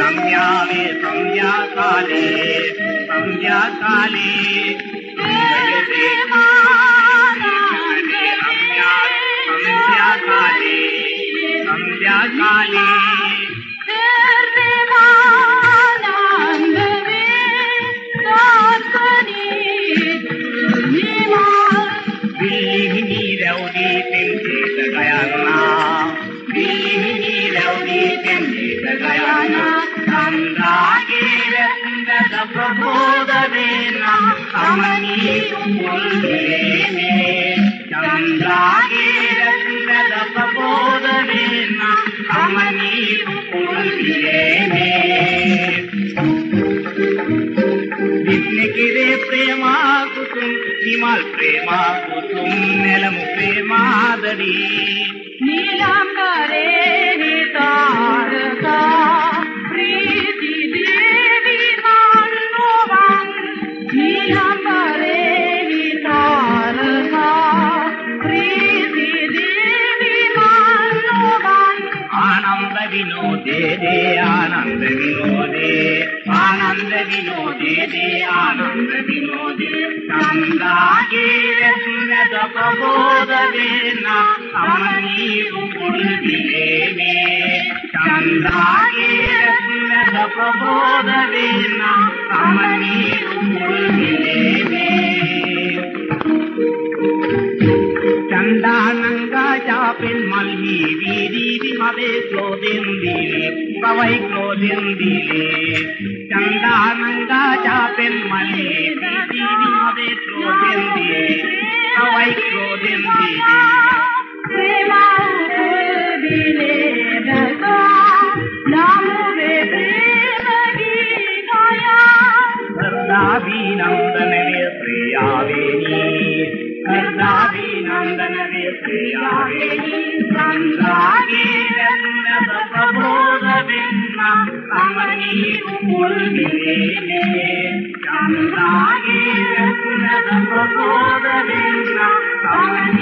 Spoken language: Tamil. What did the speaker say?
ரம்யாவே சம்யா காலே சம்யா காலே சம்யா காலே சம்யா காலே Thank you. கமலிக்கும் கொள்கையே நன்றாகிருந்த தபோதமே நான் கமலிக்கும் கொள்கையே నిన్నికిరే ప్రేమాకు హిమాల్ ప్రేమాకు నెలము ప్రేమాదడి నీలాంగారే विनोदे दे आनन्द विनोदे आनन्द विनोदे दे आनन्द विनोदे नन्दागीर सुरद प्रबोधवेन अमनीयु पुण्डिलेने चन्दागीर सुरद प्रबोधवेन अमनीयु पुण्डिलेने चन्दानङ्गा चापिन् मल्मीवि दे चंदा ने नंद बि नंद I'm not going to be able to do that.